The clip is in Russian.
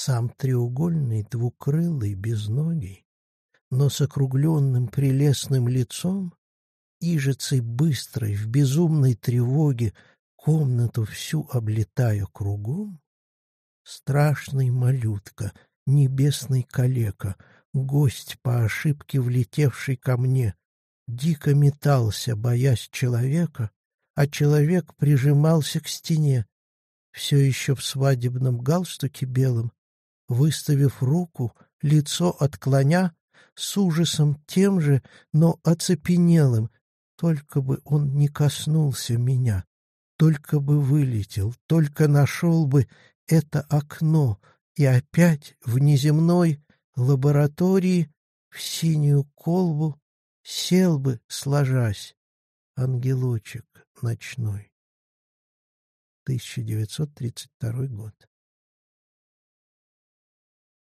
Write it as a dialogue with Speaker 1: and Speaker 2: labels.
Speaker 1: Сам треугольный, двукрылый, безногий, но с округленным прелестным лицом, ижицей быстрой, в безумной тревоге, комнату всю облетая кругом, страшный малютка, небесный калека, гость по ошибке влетевший ко мне, дико метался, боясь человека, а человек прижимался к стене, все еще в свадебном галстуке белом, выставив руку, лицо отклоня, с ужасом тем же, но оцепенелым, только бы он не коснулся меня, только бы вылетел, только нашел бы это окно и опять в неземной лаборатории в синюю колбу сел бы, сложась, ангелочек ночной. 1932 год.